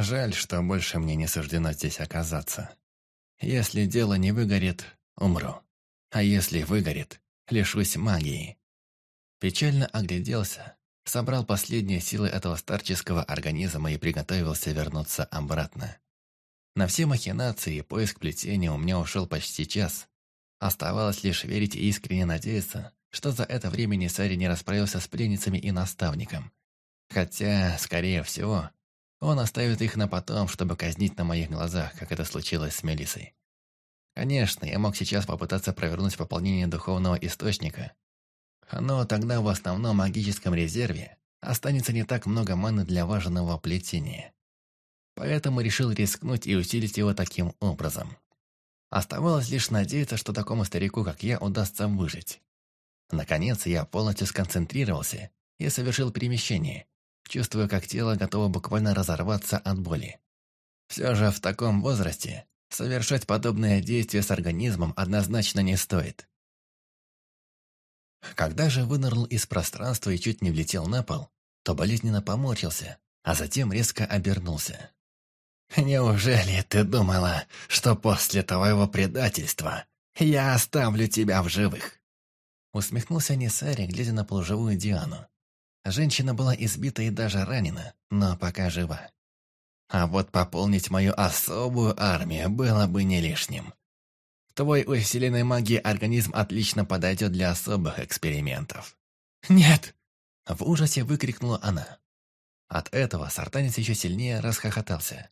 Жаль, что больше мне не суждено здесь оказаться. Если дело не выгорит, умру. А если выгорит, лишусь магии. Печально огляделся, собрал последние силы этого старческого организма и приготовился вернуться обратно. На все махинации и поиск плетения у меня ушел почти час. Оставалось лишь верить и искренне надеяться, что за это время Несари не расправился с пленницами и наставником. Хотя, скорее всего, он оставит их на потом, чтобы казнить на моих глазах, как это случилось с Мелисой. Конечно, я мог сейчас попытаться провернуть пополнение духовного источника, но тогда в основном магическом резерве останется не так много маны для важного плетения. Поэтому решил рискнуть и усилить его таким образом. Оставалось лишь надеяться, что такому старику, как я, удастся выжить. Наконец, я полностью сконцентрировался и совершил перемещение, чувствуя, как тело готово буквально разорваться от боли. Все же в таком возрасте совершать подобное действие с организмом однозначно не стоит. Когда же вынырнул из пространства и чуть не влетел на пол, то болезненно поморщился, а затем резко обернулся. «Неужели ты думала, что после твоего предательства я оставлю тебя в живых?» Усмехнулся Несари, глядя на полуживую Диану. Женщина была избита и даже ранена, но пока жива. А вот пополнить мою особую армию было бы не лишним. Твой усиленной магией организм отлично подойдет для особых экспериментов. «Нет!» – в ужасе выкрикнула она. От этого сартанец еще сильнее расхохотался.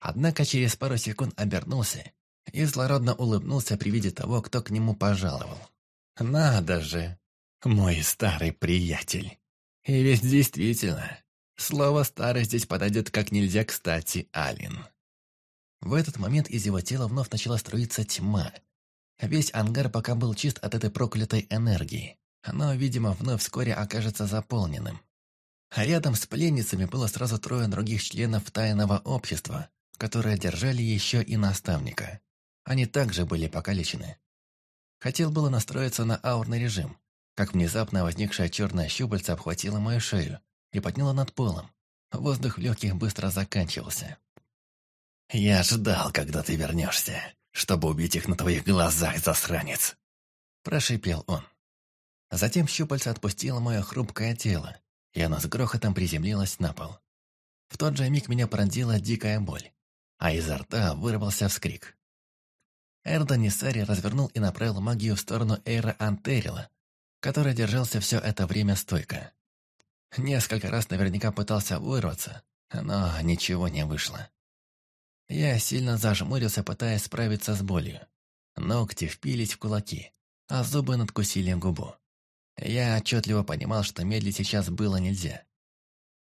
Однако через пару секунд обернулся и злородно улыбнулся при виде того, кто к нему пожаловал. «Надо же! Мой старый приятель!» И ведь действительно, слово «старый» здесь подойдет как нельзя кстати, Алин. В этот момент из его тела вновь начала струиться тьма. Весь ангар пока был чист от этой проклятой энергии, но, видимо, вновь вскоре окажется заполненным. А рядом с пленницами было сразу трое других членов тайного общества, которые держали еще и наставника. Они также были покалечены. Хотел было настроиться на аурный режим, как внезапно возникшая черная щупальца обхватила мою шею и подняла над полом. Воздух в легких быстро заканчивался. «Я ждал, когда ты вернешься, чтобы убить их на твоих глазах, засранец!» Прошипел он. Затем щупальца отпустило мое хрупкое тело, и оно с грохотом приземлилось на пол. В тот же миг меня пронзила дикая боль, а изо рта вырвался вскрик. Эрдо Нисари развернул и направил магию в сторону Эйра Антерила, который держался все это время стойко. Несколько раз наверняка пытался вырваться, но ничего не вышло. Я сильно зажмурился, пытаясь справиться с болью. Ногти впились в кулаки, а зубы надкусили губу. Я отчетливо понимал, что медлить сейчас было нельзя.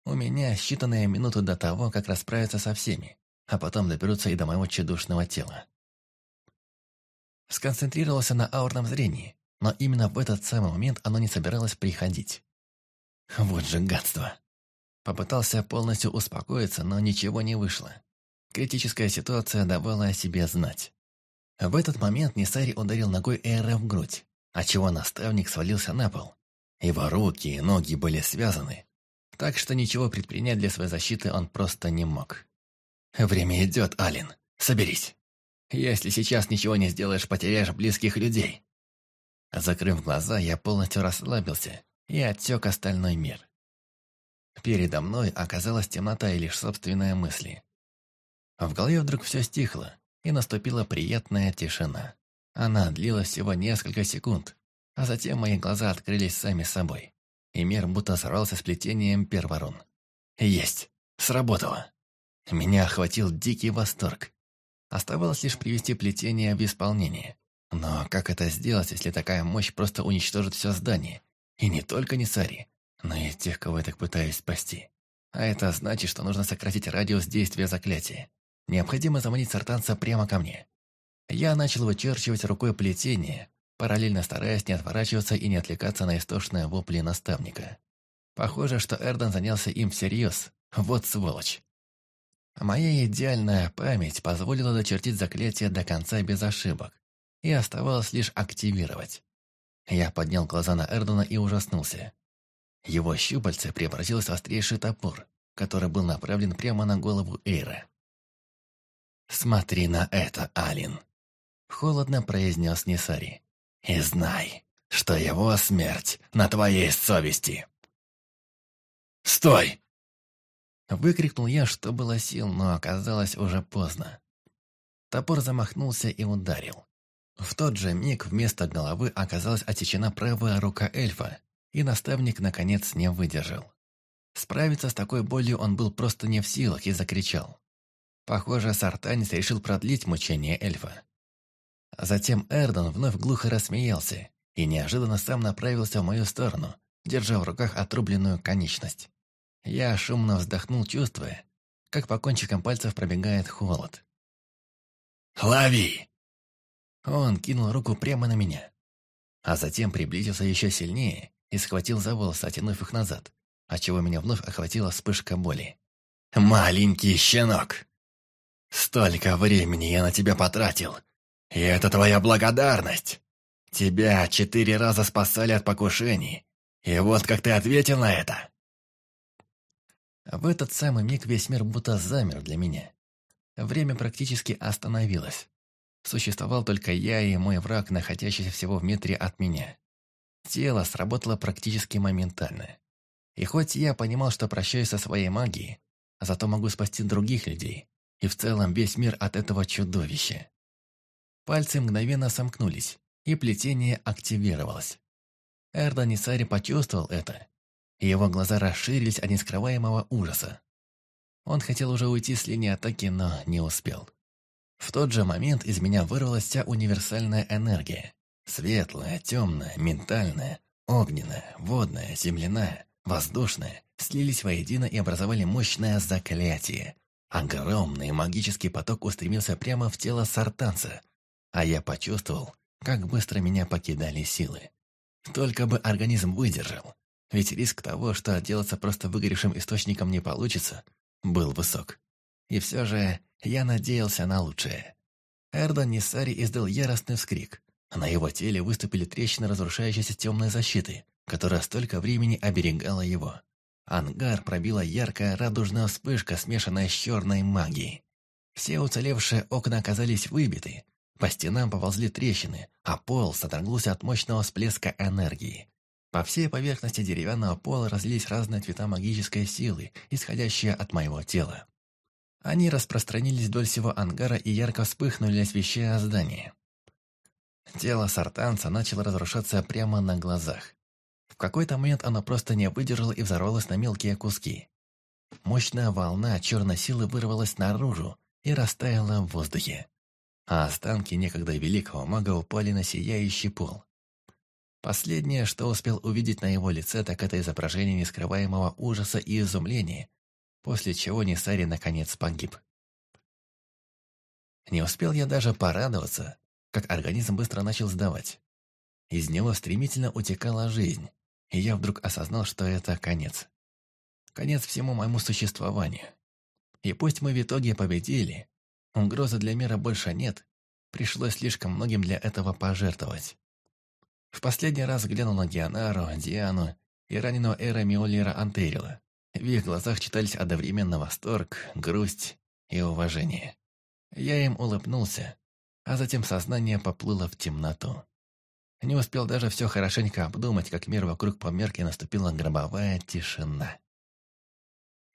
У меня считанные минуты до того, как расправиться со всеми, а потом доберутся и до моего чудушного тела. Сконцентрировался на аурном зрении, но именно в этот самый момент оно не собиралось приходить. Вот же гадство. Попытался полностью успокоиться, но ничего не вышло. Критическая ситуация давала о себе знать. В этот момент Несари ударил ногой Эйра в грудь, отчего наставник свалился на пол. Его руки и ноги были связаны, так что ничего предпринять для своей защиты он просто не мог. «Время идет, Алин. Соберись. Если сейчас ничего не сделаешь, потеряешь близких людей. Закрыв глаза, я полностью расслабился и отсек остальной мир. Передо мной оказалась темнота и лишь собственные мысли. В голове вдруг все стихло, и наступила приятная тишина. Она длилась всего несколько секунд, а затем мои глаза открылись сами собой, и мир будто сорвался с плетением перворун. Есть! Сработало! Меня охватил дикий восторг. Оставалось лишь привести плетение в исполнение. Но как это сделать, если такая мощь просто уничтожит все здание? И не только Несари, но и тех, кого я так пытаюсь спасти. А это значит, что нужно сократить радиус действия заклятия. Необходимо заманить сартанца прямо ко мне. Я начал вычерчивать рукой плетение, параллельно стараясь не отворачиваться и не отвлекаться на истошные вопли наставника. Похоже, что Эрден занялся им всерьез. Вот сволочь. Моя идеальная память позволила дочертить заклятие до конца без ошибок и оставалось лишь активировать. Я поднял глаза на Эрдона и ужаснулся. Его щупальце преобразилось в острейший топор, который был направлен прямо на голову Эйра. «Смотри на это, Алин!» — холодно произнес Несари. «И знай, что его смерть на твоей совести!» «Стой!» Выкрикнул я, что было сил, но оказалось уже поздно. Топор замахнулся и ударил. В тот же миг вместо головы оказалась отсечена правая рука эльфа, и наставник, наконец, не выдержал. Справиться с такой болью он был просто не в силах и закричал. Похоже, Сартанец решил продлить мучение эльфа. Затем Эрдон вновь глухо рассмеялся и неожиданно сам направился в мою сторону, держа в руках отрубленную конечность. Я шумно вздохнул, чувствуя, как по кончикам пальцев пробегает холод. «Лови!» Он кинул руку прямо на меня, а затем приблизился еще сильнее и схватил за волосы, оттянув их назад, отчего меня вновь охватила вспышка боли. «Маленький щенок! Столько времени я на тебя потратил, и это твоя благодарность! Тебя четыре раза спасали от покушений, и вот как ты ответил на это!» В этот самый миг весь мир будто замер для меня. Время практически остановилось. Существовал только я и мой враг, находящийся всего в метре от меня. Тело сработало практически моментально. И хоть я понимал, что прощаюсь со своей магией, зато могу спасти других людей, и в целом весь мир от этого чудовища. Пальцы мгновенно сомкнулись, и плетение активировалось. Эрда Нисари почувствовал это, и его глаза расширились от нескрываемого ужаса. Он хотел уже уйти с линии атаки, но не успел. В тот же момент из меня вырвалась вся универсальная энергия. Светлая, темная, ментальная, огненная, водная, земляная, воздушная слились воедино и образовали мощное заклятие. Огромный магический поток устремился прямо в тело сартанца, а я почувствовал, как быстро меня покидали силы. Только бы организм выдержал, ведь риск того, что отделаться просто выгоревшим источником не получится, был высок. И все же я надеялся на лучшее. Эрдон Нисари издал яростный вскрик. На его теле выступили трещины разрушающейся темной защиты, которая столько времени оберегала его. Ангар пробила яркая радужная вспышка, смешанная с черной магией. Все уцелевшие окна оказались выбиты, по стенам поползли трещины, а пол содрогнулся от мощного всплеска энергии. По всей поверхности деревянного пола разлились разные цвета магической силы, исходящие от моего тела. Они распространились вдоль всего ангара и ярко вспыхнули, освещая здание. Тело сартанца начало разрушаться прямо на глазах. В какой-то момент оно просто не выдержало и взорвалось на мелкие куски. Мощная волна черной силы вырвалась наружу и растаяла в воздухе. А останки некогда великого мага упали на сияющий пол. Последнее, что успел увидеть на его лице, так это изображение нескрываемого ужаса и изумления, после чего Несари наконец погиб. Не успел я даже порадоваться, как организм быстро начал сдавать. Из него стремительно утекала жизнь, и я вдруг осознал, что это конец. Конец всему моему существованию. И пусть мы в итоге победили, угрозы для мира больше нет, пришлось слишком многим для этого пожертвовать. В последний раз глянул на Дианару, Диану и раненого Эра Миолера Антерила. В их глазах читались одновременно восторг, грусть и уважение. Я им улыбнулся, а затем сознание поплыло в темноту. Не успел даже все хорошенько обдумать, как мир вокруг померк и наступила гробовая тишина.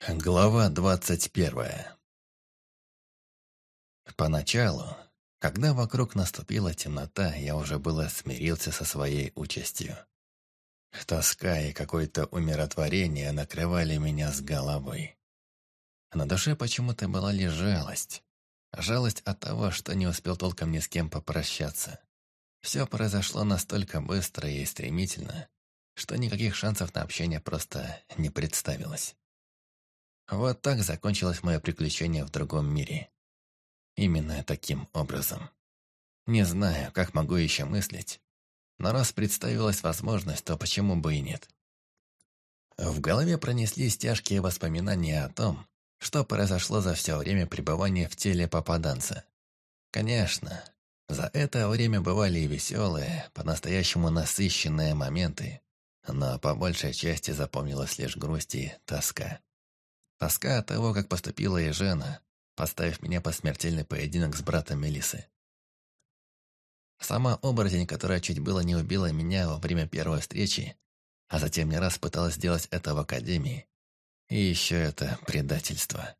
Глава двадцать первая Поначалу, когда вокруг наступила темнота, я уже было смирился со своей участью. Тоска и какое-то умиротворение накрывали меня с головой. На душе почему-то была лишь жалость. Жалость от того, что не успел толком ни с кем попрощаться. Все произошло настолько быстро и стремительно, что никаких шансов на общение просто не представилось. Вот так закончилось мое приключение в другом мире. Именно таким образом. Не знаю, как могу еще мыслить, но раз представилась возможность, то почему бы и нет? В голове пронеслись тяжкие воспоминания о том, что произошло за все время пребывания в теле попаданца. Конечно, за это время бывали и веселые, по-настоящему насыщенные моменты, но по большей части запомнилась лишь грусть и тоска. Тоска от того, как поступила и жена, поставив меня под смертельный поединок с братом Мелисы. Сама оборотень, которая чуть было не убила меня во время первой встречи, а затем не раз пыталась сделать это в академии. И еще это предательство.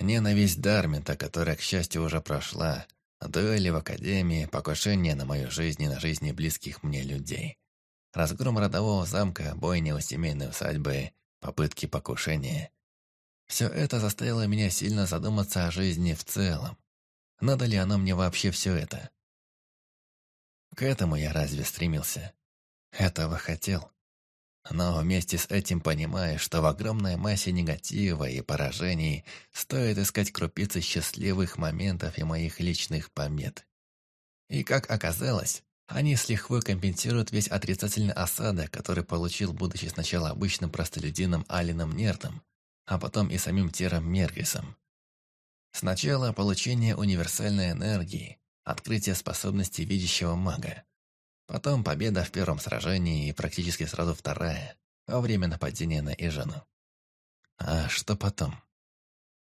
Ненависть Дармента, которая, к счастью, уже прошла, дуэли в академии, покушение на мою жизнь и на жизни близких мне людей. Разгром родового замка, бойня у семейной усадьбы, попытки покушения. Все это заставило меня сильно задуматься о жизни в целом. Надо ли оно мне вообще все это? К этому я разве стремился? Этого хотел. Но вместе с этим понимаю, что в огромной массе негатива и поражений стоит искать крупицы счастливых моментов и моих личных побед. И как оказалось, они с лихвой компенсируют весь отрицательный осадок, который получил, будучи сначала обычным простолюдином Алином Нертом, а потом и самим Тером Мергисом. Сначала получение универсальной энергии, открытие способности видящего мага. Потом победа в первом сражении и практически сразу вторая, во время нападения на Ижану. А что потом?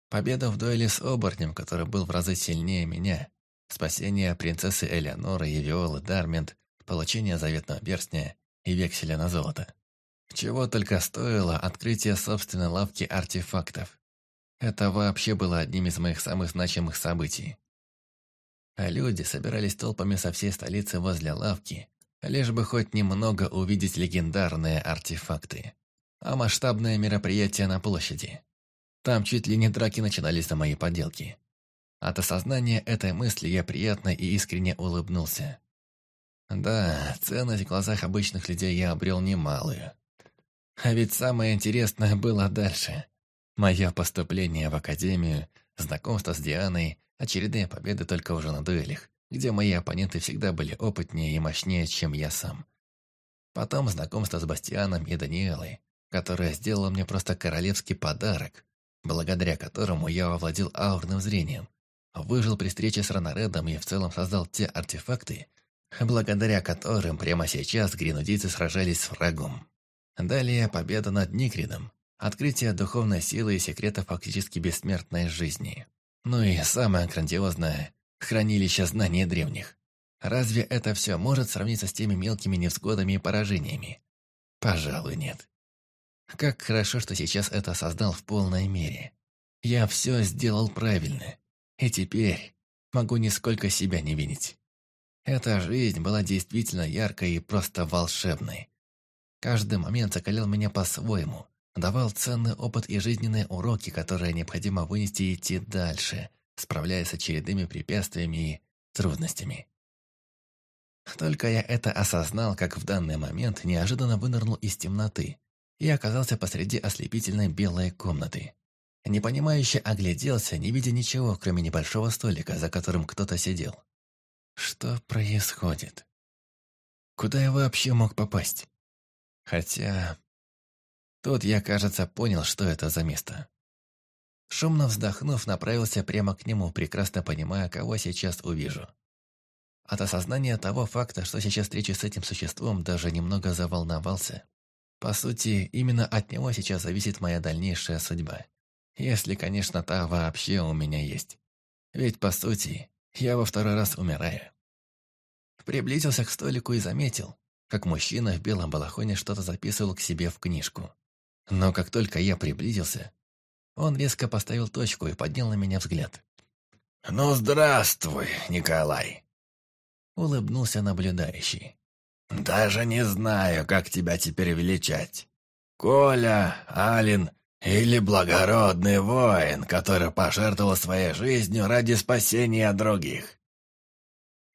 Победа в дуэли с оборотнем, который был в разы сильнее меня, спасение принцессы Элеоноры и Виолы Дармент, получение заветного перстня и векселя на золото. Чего только стоило открытие собственной лавки артефактов. Это вообще было одним из моих самых значимых событий. А люди собирались толпами со всей столицы возле лавки, лишь бы хоть немного увидеть легендарные артефакты. А масштабное мероприятие на площади. Там чуть ли не драки начинались за мои поделки. От осознания этой мысли я приятно и искренне улыбнулся. Да, ценность в глазах обычных людей я обрел немалую. А ведь самое интересное было дальше. Мое поступление в академию, знакомство с Дианой, Очередные победы только уже на дуэлях, где мои оппоненты всегда были опытнее и мощнее, чем я сам. Потом знакомство с Бастианом и Даниэлой, которая сделала мне просто королевский подарок, благодаря которому я овладел аурным зрением, выжил при встрече с Ранаредом и в целом создал те артефакты, благодаря которым прямо сейчас гренудийцы сражались с врагом. Далее победа над Никридом, открытие духовной силы и секрета фактически бессмертной жизни. Ну и самое грандиозное – хранилище знаний древних. Разве это все может сравниться с теми мелкими невзгодами и поражениями? Пожалуй, нет. Как хорошо, что сейчас это создал в полной мере. Я все сделал правильно. И теперь могу нисколько себя не винить. Эта жизнь была действительно яркой и просто волшебной. Каждый момент закалял меня по-своему, давал ценный опыт и жизненные уроки, которые необходимо вынести и идти дальше, справляясь с очередными препятствиями и трудностями. Только я это осознал, как в данный момент неожиданно вынырнул из темноты и оказался посреди ослепительной белой комнаты. Непонимающе огляделся, не видя ничего, кроме небольшого столика, за которым кто-то сидел. Что происходит? Куда я вообще мог попасть? Хотя Тут я, кажется, понял, что это за место. Шумно вздохнув, направился прямо к нему, прекрасно понимая, кого сейчас увижу. От осознания того факта, что сейчас встречи с этим существом, даже немного заволновался. По сути, именно от него сейчас зависит моя дальнейшая судьба. Если, конечно, та вообще у меня есть. Ведь, по сути, я во второй раз умираю. Приблизился к столику и заметил, как мужчина в белом балахоне что-то записывал к себе в книжку. Но как только я приблизился, он резко поставил точку и поднял на меня взгляд. «Ну, здравствуй, Николай!» Улыбнулся наблюдающий. «Даже не знаю, как тебя теперь величать. Коля, Алин или благородный воин, который пожертвовал своей жизнью ради спасения других?»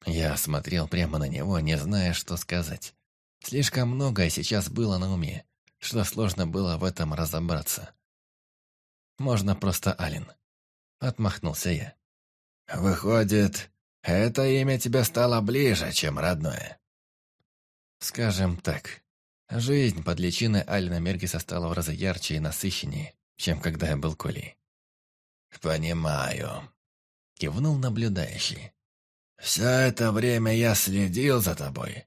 Я смотрел прямо на него, не зная, что сказать. Слишком многое сейчас было на уме что сложно было в этом разобраться. Можно просто Алин. Отмахнулся я. Выходит, это имя тебе стало ближе, чем родное. Скажем так, жизнь под личиной Алина Мергиса стала в разы ярче и насыщеннее, чем когда я был Колей. «Понимаю», — кивнул наблюдающий. «Все это время я следил за тобой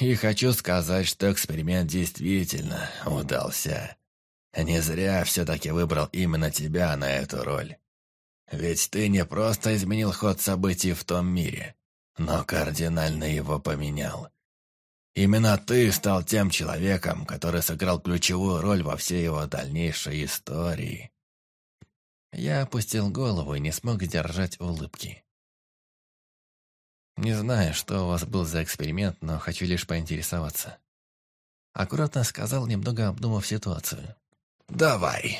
и хочу сказать, что эксперимент действительно удался. не зря все-таки выбрал именно тебя на эту роль. Ведь ты не просто изменил ход событий в том мире, но кардинально его поменял. Именно ты стал тем человеком, который сыграл ключевую роль во всей его дальнейшей истории. Я опустил голову и не смог сдержать улыбки. Не знаю, что у вас был за эксперимент, но хочу лишь поинтересоваться. Аккуратно сказал, немного обдумав ситуацию. «Давай».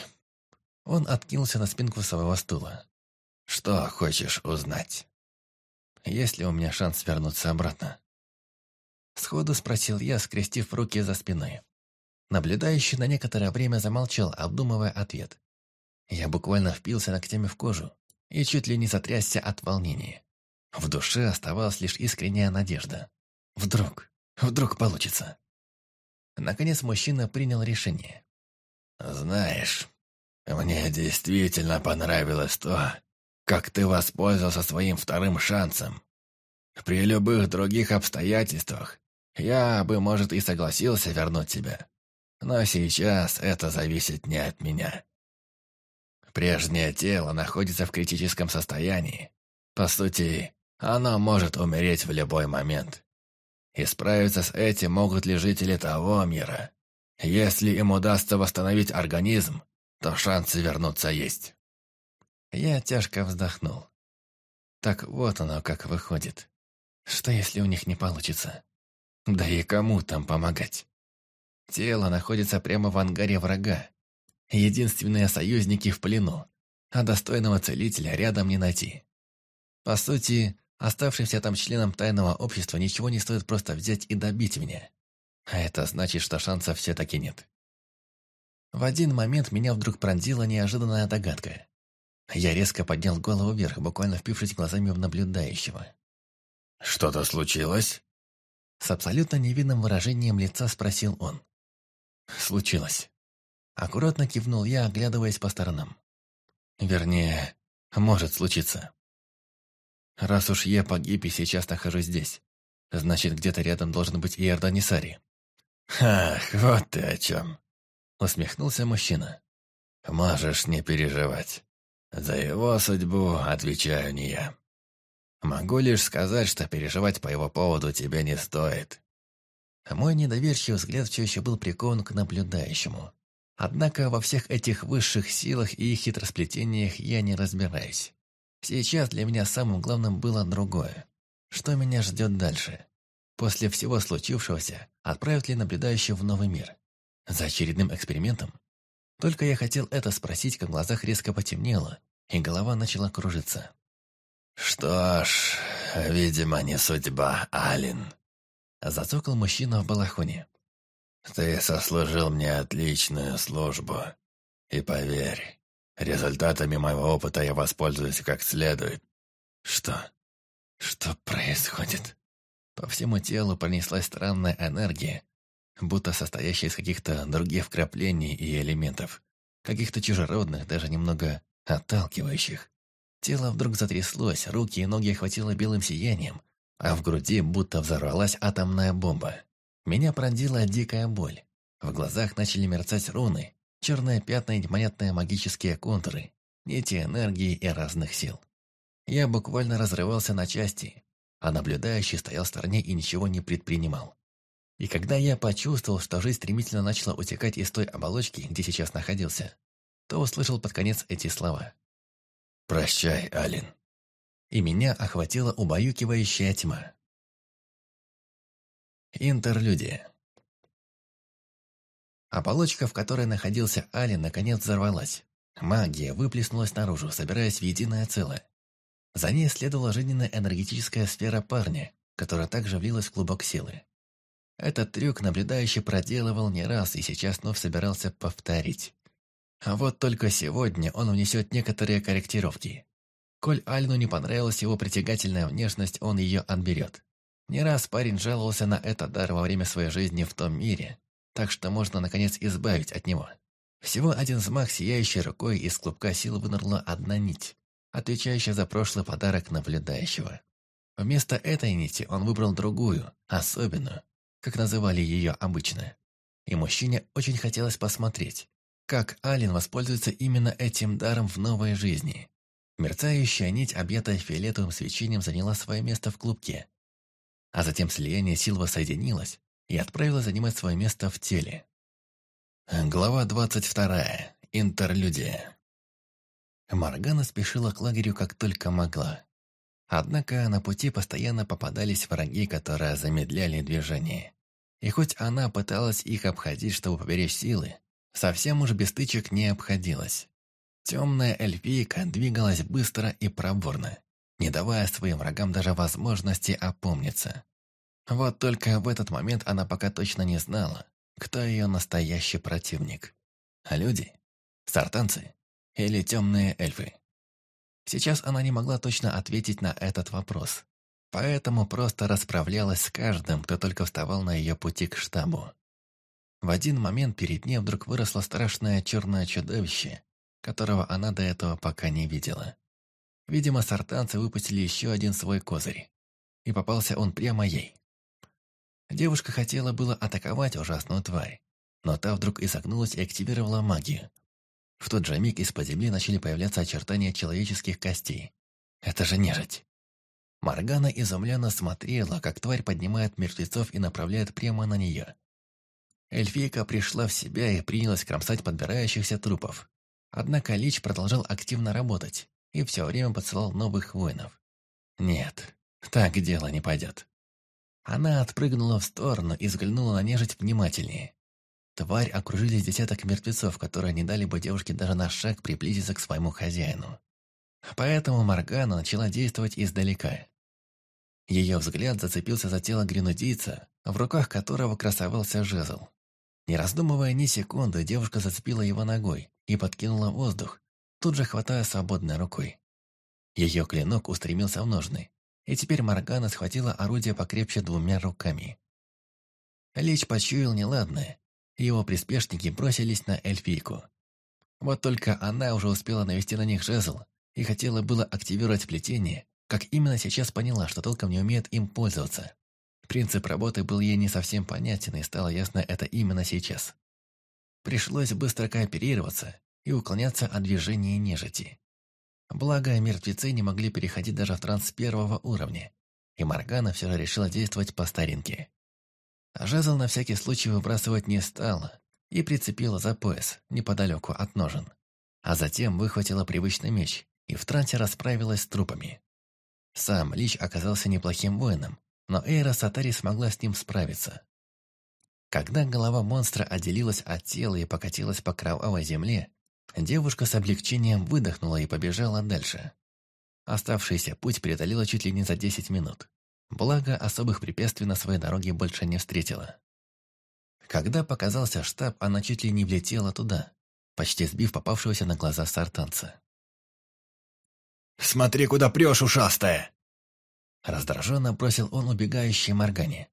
Он откинулся на спинку своего стула. «Что хочешь узнать?» «Есть ли у меня шанс вернуться обратно?» Сходу спросил я, скрестив руки за спиной. Наблюдающий на некоторое время замолчал, обдумывая ответ. Я буквально впился ногтями в кожу и чуть ли не затрясся от волнения. В душе оставалась лишь искренняя надежда. Вдруг, вдруг получится. Наконец мужчина принял решение. «Знаешь, мне действительно понравилось то, как ты воспользовался своим вторым шансом. При любых других обстоятельствах я бы, может, и согласился вернуть тебя. Но сейчас это зависит не от меня. Прежнее тело находится в критическом состоянии. По сути, оно может умереть в любой момент. И справиться с этим могут ли жители того мира. Если им удастся восстановить организм, то шансы вернуться есть. Я тяжко вздохнул. Так вот оно как выходит. Что если у них не получится? Да и кому там помогать? Тело находится прямо в ангаре врага. Единственные союзники в плену, а достойного целителя рядом не найти. По сути, оставшимся там членам тайного общества ничего не стоит просто взять и добить меня. А это значит, что шансов все-таки нет. В один момент меня вдруг пронзила неожиданная догадка. Я резко поднял голову вверх, буквально впившись глазами в наблюдающего. «Что-то случилось?» С абсолютно невинным выражением лица спросил он. «Случилось». Аккуратно кивнул я, оглядываясь по сторонам. Вернее, может случиться. Раз уж я погиб и сейчас нахожусь здесь, значит, где-то рядом должен быть и Эрданисари. «Ах, вот ты о чем!» Усмехнулся мужчина. «Можешь не переживать. За его судьбу отвечаю не я. Могу лишь сказать, что переживать по его поводу тебе не стоит». Мой недоверчивый взгляд все еще был прикован к наблюдающему. Однако во всех этих высших силах и их хитросплетениях я не разбираюсь. Сейчас для меня самым главным было другое. Что меня ждет дальше? После всего случившегося, отправят ли наблюдающего в новый мир? За очередным экспериментом? Только я хотел это спросить, как в глазах резко потемнело, и голова начала кружиться. «Что ж, видимо, не судьба, Алин», — зацокал мужчина в балахоне. «Ты сослужил мне отличную службу. И поверь, результатами моего опыта я воспользуюсь как следует». «Что? Что происходит?» По всему телу пронеслась странная энергия, будто состоящая из каких-то других вкраплений и элементов, каких-то чужеродных, даже немного отталкивающих. Тело вдруг затряслось, руки и ноги охватило белым сиянием, а в груди будто взорвалась атомная бомба. Меня пронзила дикая боль. В глазах начали мерцать руны, черные пятна и непонятные магические контуры, нити энергии и разных сил. Я буквально разрывался на части, а наблюдающий стоял в стороне и ничего не предпринимал. И когда я почувствовал, что жизнь стремительно начала утекать из той оболочки, где сейчас находился, то услышал под конец эти слова. «Прощай, Алин». И меня охватила убаюкивающая тьма. Интерлюдия. Оболочка, в которой находился Алин, наконец взорвалась. Магия выплеснулась наружу, собираясь в единое целое. За ней следовала жизненная энергетическая сфера парня, которая также влилась в клубок силы. Этот трюк наблюдающий проделывал не раз и сейчас вновь собирался повторить. А вот только сегодня он внесет некоторые корректировки. Коль Альну не понравилась его притягательная внешность, он ее отберет. Не раз парень жаловался на этот дар во время своей жизни в том мире, так что можно наконец избавить от него. Всего один взмах сияющей рукой из клубка сил вынырнула одна нить, отвечающая за прошлый подарок наблюдающего. Вместо этой нити он выбрал другую, особенную, как называли ее обычно. И мужчине очень хотелось посмотреть, как Ален воспользуется именно этим даром в новой жизни. Мерцающая нить, объятая фиолетовым свечением, заняла свое место в клубке. А затем слияние сил воссоединилось и отправилось занимать свое место в теле. Глава двадцать вторая. Интерлюдия. Маргана спешила к лагерю как только могла. Однако на пути постоянно попадались враги, которые замедляли движение. И хоть она пыталась их обходить, чтобы поберечь силы, совсем уж без стычек не обходилась. Темная эльфийка двигалась быстро и проворно, не давая своим врагам даже возможности опомниться. Вот только в этот момент она пока точно не знала, кто ее настоящий противник. Люди? Сартанцы? Или темные эльфы? Сейчас она не могла точно ответить на этот вопрос, поэтому просто расправлялась с каждым, кто только вставал на ее пути к штабу. В один момент перед ней вдруг выросло страшное черное чудовище, которого она до этого пока не видела. Видимо, сартанцы выпустили еще один свой козырь, и попался он прямо ей. Девушка хотела было атаковать ужасную тварь, но та вдруг изогнулась и активировала магию, в тот же миг из-под земли начали появляться очертания человеческих костей. Это же нежить. Маргана изумленно смотрела, как тварь поднимает мертвецов и направляет прямо на нее. Эльфийка пришла в себя и принялась кромсать подбирающихся трупов. Однако Лич продолжал активно работать и все время подсылал новых воинов. Нет, так дело не пойдет. Она отпрыгнула в сторону и взглянула на нежить внимательнее. Тварь окружили десяток мертвецов, которые не дали бы девушке даже на шаг приблизиться к своему хозяину. Поэтому Моргана начала действовать издалека. Ее взгляд зацепился за тело гренудийца, в руках которого красовался жезл. Не раздумывая ни секунды, девушка зацепила его ногой и подкинула воздух, тут же хватая свободной рукой. Ее клинок устремился в ножны, и теперь Моргана схватила орудие покрепче двумя руками. Лич почуял неладное его приспешники бросились на эльфийку. Вот только она уже успела навести на них жезл и хотела было активировать плетение, как именно сейчас поняла, что толком не умеет им пользоваться. Принцип работы был ей не совсем понятен, и стало ясно это именно сейчас. Пришлось быстро кооперироваться и уклоняться от движения нежити. Благо, мертвецы не могли переходить даже в транс первого уровня, и Моргана все же решила действовать по старинке. Жезл на всякий случай выбрасывать не стала и прицепила за пояс, неподалеку от ножен. А затем выхватила привычный меч и в трансе расправилась с трупами. Сам Лич оказался неплохим воином, но Эйра Сатари смогла с ним справиться. Когда голова монстра отделилась от тела и покатилась по кровавой земле, девушка с облегчением выдохнула и побежала дальше. Оставшийся путь преодолела чуть ли не за 10 минут. Благо, особых препятствий на своей дороге больше не встретила. Когда показался штаб, она чуть ли не влетела туда, почти сбив попавшегося на глаза сартанца. «Смотри, куда прешь, ушастая!» Раздраженно бросил он убегающей Моргане.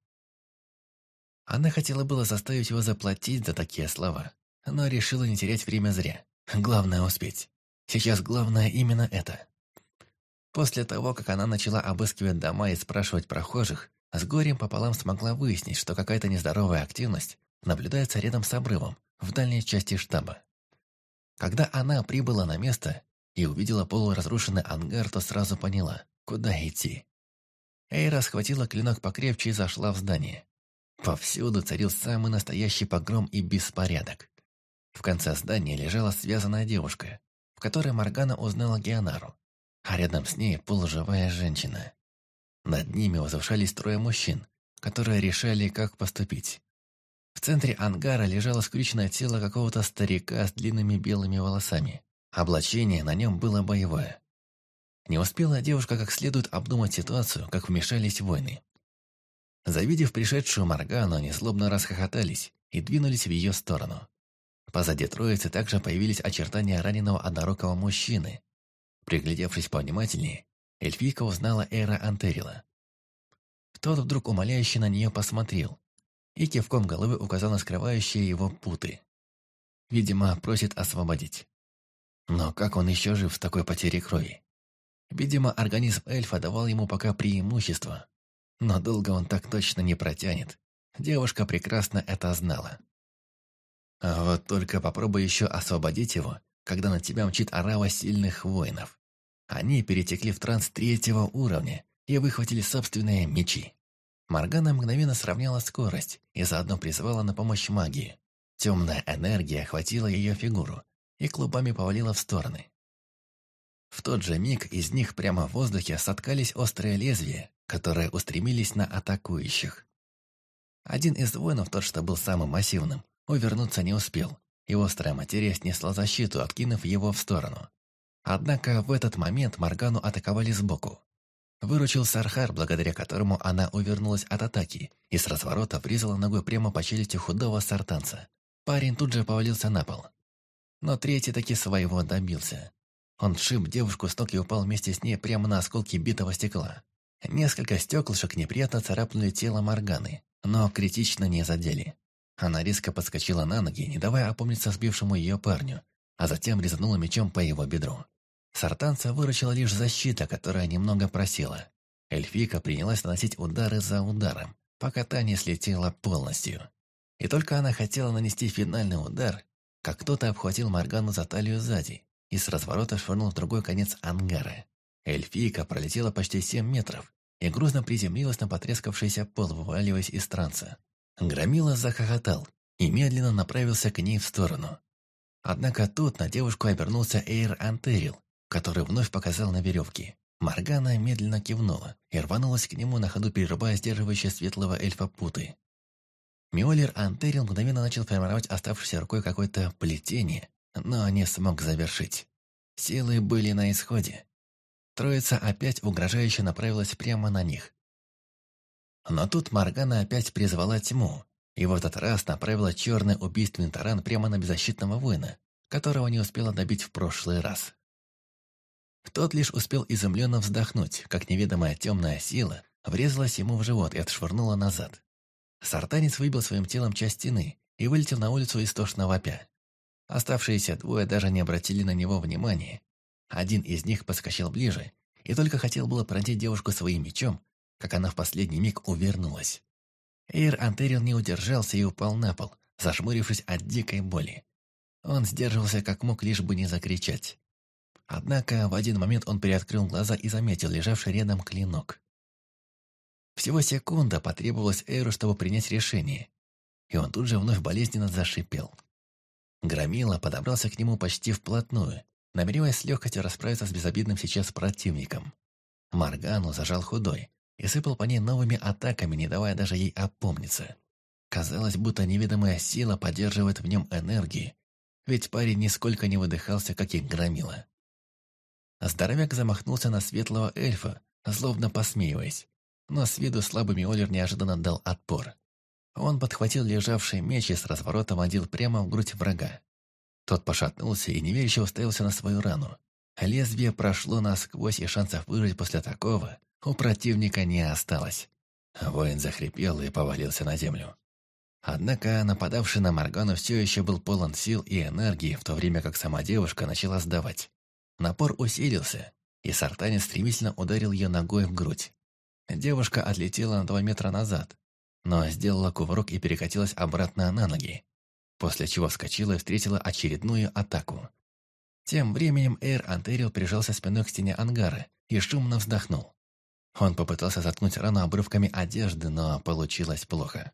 Она хотела было заставить его заплатить за такие слова, но решила не терять время зря. Главное успеть. Сейчас главное именно это. После того, как она начала обыскивать дома и спрашивать прохожих, с горем пополам смогла выяснить, что какая-то нездоровая активность наблюдается рядом с обрывом, в дальней части штаба. Когда она прибыла на место и увидела полуразрушенный ангар, то сразу поняла, куда идти. Эйра схватила клинок покрепче и зашла в здание. Повсюду царил самый настоящий погром и беспорядок. В конце здания лежала связанная девушка, в которой Моргана узнала Геонару а рядом с ней полуживая женщина. Над ними возвышались трое мужчин, которые решали, как поступить. В центре ангара лежало скрюченное тело какого-то старика с длинными белыми волосами. Облачение на нем было боевое. Не успела девушка как следует обдумать ситуацию, как вмешались воины. Завидев пришедшую Моргану, они злобно расхохотались и двинулись в ее сторону. Позади троицы также появились очертания раненого однорукого мужчины, Приглядевшись повнимательнее, эльфийка узнала Эра Антерила. Тот вдруг умоляюще на нее посмотрел и кивком головы указал на скрывающие его путы. Видимо, просит освободить. Но как он еще жив с такой потерей крови? Видимо, организм эльфа давал ему пока преимущество. Но долго он так точно не протянет. Девушка прекрасно это знала. А вот только попробуй еще освободить его, когда на тебя мчит орава сильных воинов. Они перетекли в транс третьего уровня и выхватили собственные мечи. Моргана мгновенно сравняла скорость и заодно призвала на помощь магии. Темная энергия охватила ее фигуру и клубами повалила в стороны. В тот же миг из них прямо в воздухе соткались острые лезвия, которые устремились на атакующих. Один из воинов, тот, что был самым массивным, увернуться не успел, и острая материя снесла защиту, откинув его в сторону. Однако в этот момент Моргану атаковали сбоку. Выручил Сархар, благодаря которому она увернулась от атаки и с разворота врезала ногой прямо по челюсти худого сартанца. Парень тут же повалился на пол. Но третий таки своего добился. Он шиб девушку с ног и упал вместе с ней прямо на осколки битого стекла. Несколько стеклышек неприятно царапнули тело Морганы, но критично не задели. Она резко подскочила на ноги, не давая опомниться сбившему ее парню, а затем резанула мечом по его бедру. Сартанца выручила лишь защита, которая немного просела. Эльфика принялась наносить удары за ударом, пока та не слетела полностью. И только она хотела нанести финальный удар, как кто-то обхватил Моргану за талию сзади и с разворота швырнул в другой конец ангара. Эльфийка пролетела почти семь метров и грузно приземлилась на потрескавшийся пол, вываливаясь из транса. Громила захохотал и медленно направился к ней в сторону. Однако тут на девушку обернулся Эйр Антерил, который вновь показал на веревке. Маргана медленно кивнула и рванулась к нему на ходу, перерубая сдерживающие светлого эльфа путы. Миолер Антерил мгновенно начал формировать оставшейся рукой какое-то плетение, но не смог завершить. Силы были на исходе. Троица опять угрожающе направилась прямо на них. Но тут Маргана опять призвала тьму, и в этот раз направила черный убийственный таран прямо на беззащитного воина, которого не успела добить в прошлый раз. Тот лишь успел изумленно вздохнуть, как неведомая темная сила врезалась ему в живот и отшвырнула назад. Сартанец выбил своим телом часть стены и вылетел на улицу истошно вопя. Оставшиеся двое даже не обратили на него внимания. Один из них подскочил ближе и только хотел было пронзить девушку своим мечом, как она в последний миг увернулась. Эйр Антерил не удержался и упал на пол, зашмурившись от дикой боли. Он сдерживался как мог, лишь бы не закричать. Однако в один момент он приоткрыл глаза и заметил лежавший рядом клинок. Всего секунда потребовалась Эйру, чтобы принять решение, и он тут же вновь болезненно зашипел. Громила подобрался к нему почти вплотную, намереваясь с легкостью расправиться с безобидным сейчас противником. Маргану зажал худой и сыпал по ней новыми атаками, не давая даже ей опомниться. Казалось, будто неведомая сила поддерживает в нем энергии, ведь парень нисколько не выдыхался, как и громила. Здоровяк замахнулся на светлого эльфа, злобно посмеиваясь, но с виду слабый Миолер неожиданно дал отпор. Он подхватил лежавший меч и с разворотом одел прямо в грудь врага. Тот пошатнулся и неверяще уставился на свою рану. Лезвие прошло насквозь, и шансов выжить после такого у противника не осталось. Воин захрипел и повалился на землю. Однако нападавший на Маргану все еще был полон сил и энергии, в то время как сама девушка начала сдавать. Напор усилился, и Сартанец стремительно ударил ее ногой в грудь. Девушка отлетела на два метра назад, но сделала кувырок и перекатилась обратно на ноги, после чего вскочила и встретила очередную атаку. Тем временем Эйр Антерил прижался спиной к стене ангара и шумно вздохнул. Он попытался заткнуть рану обрывками одежды, но получилось плохо.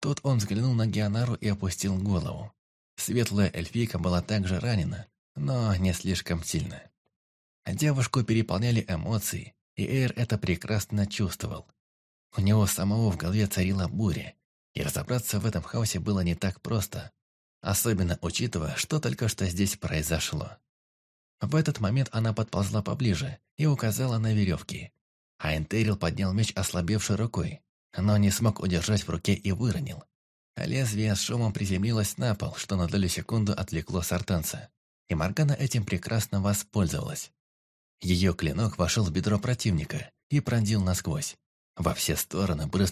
Тут он взглянул на Геонару и опустил голову. Светлая эльфийка была также ранена, но не слишком сильно. Девушку переполняли эмоции, и Эйр это прекрасно чувствовал. У него самого в голове царила буря, и разобраться в этом хаосе было не так просто, особенно учитывая, что только что здесь произошло. В этот момент она подползла поближе и указала на веревки, а поднял меч ослабевшей рукой, но не смог удержать в руке и выронил. Лезвие с шумом приземлилось на пол, что на долю секунду отвлекло сартанца, и Моргана этим прекрасно воспользовалась. Ее клинок вошел в бедро противника и пронзил насквозь. Во все стороны брызнули